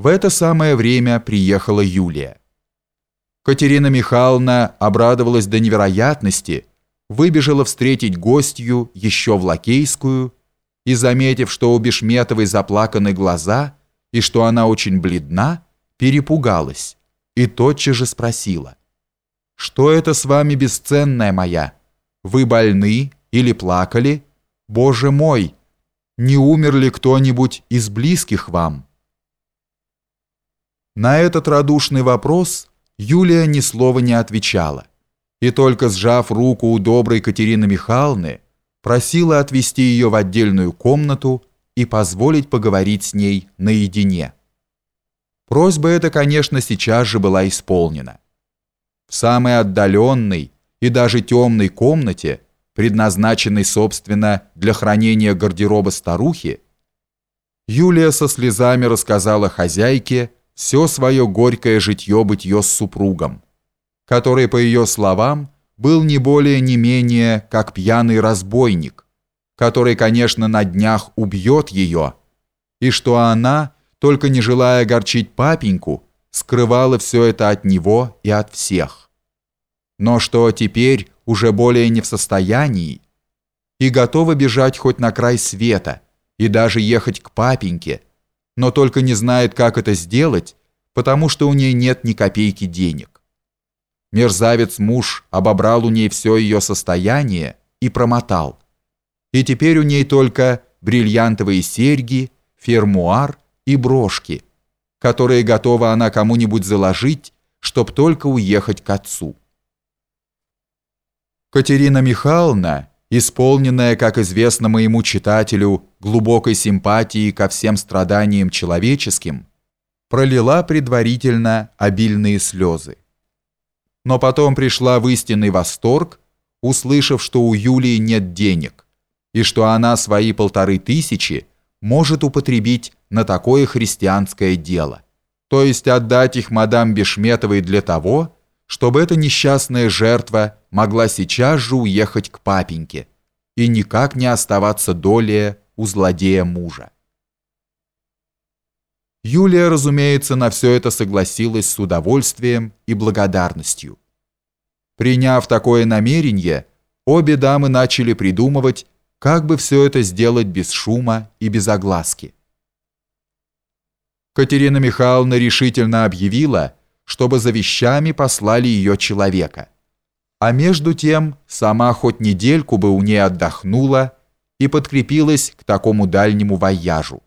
В это самое время приехала Юлия. Катерина Михайловна обрадовалась до невероятности, выбежала встретить гостью еще в Лакейскую и, заметив, что у Бешметовой заплаканы глаза и что она очень бледна, перепугалась и тотчас же спросила. «Что это с вами, бесценная моя? Вы больны или плакали? Боже мой! Не умер ли кто-нибудь из близких вам?» На этот радушный вопрос Юлия ни слова не отвечала, и только сжав руку у доброй Катерины Михайловны, просила отвести ее в отдельную комнату и позволить поговорить с ней наедине. Просьба эта, конечно, сейчас же была исполнена. В самой отдаленной и даже темной комнате, предназначенной, собственно, для хранения гардероба старухи, Юлия со слезами рассказала хозяйке, все свое горькое житье-бытье с супругом, который, по ее словам, был не более не менее, как пьяный разбойник, который, конечно, на днях убьет ее, и что она, только не желая огорчить папеньку, скрывала все это от него и от всех. Но что теперь уже более не в состоянии и готова бежать хоть на край света и даже ехать к папеньке, но только не знает, как это сделать, потому что у ней нет ни копейки денег. Мерзавец-муж обобрал у ней все ее состояние и промотал. И теперь у ней только бриллиантовые серьги, фермуар и брошки, которые готова она кому-нибудь заложить, чтоб только уехать к отцу. Катерина Михайловна, исполненная, как известно моему читателю, глубокой симпатии ко всем страданиям человеческим, пролила предварительно обильные слезы. Но потом пришла в истинный восторг, услышав, что у Юлии нет денег, и что она свои полторы тысячи может употребить на такое христианское дело, то есть отдать их мадам Бешметовой для того, чтобы эта несчастная жертва могла сейчас же уехать к папеньке и никак не оставаться долее у злодея мужа. Юлия, разумеется, на все это согласилась с удовольствием и благодарностью. Приняв такое намерение, обе дамы начали придумывать, как бы все это сделать без шума и без огласки. Катерина Михайловна решительно объявила, чтобы за вещами послали ее человека. А между тем сама хоть недельку бы у ней отдохнула и подкрепилась к такому дальнему вояжу.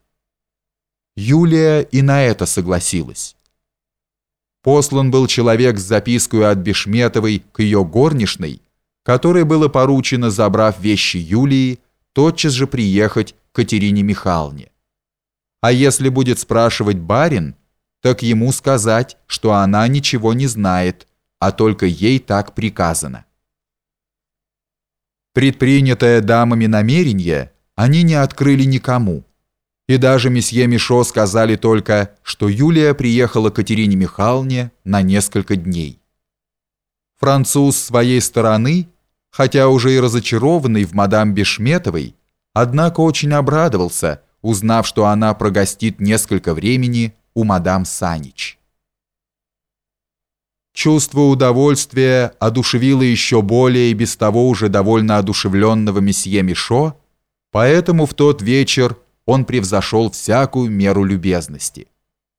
Юлия и на это согласилась. Послан был человек с запиской от Бешметовой к ее горничной, которой было поручено, забрав вещи Юлии, тотчас же приехать к Катерине Михайловне. А если будет спрашивать барин, так ему сказать, что она ничего не знает, а только ей так приказано. Предпринятое дамами намерение они не открыли никому, и даже месье Мишо сказали только, что Юлия приехала к Катерине Михайловне на несколько дней. Француз с своей стороны, хотя уже и разочарованный в мадам Бешметовой, однако очень обрадовался, узнав, что она прогостит несколько времени у мадам Санич. Чувство удовольствия одушевило еще более и без того уже довольно одушевленного месье Мишо, поэтому в тот вечер он превзошел всякую меру любезности.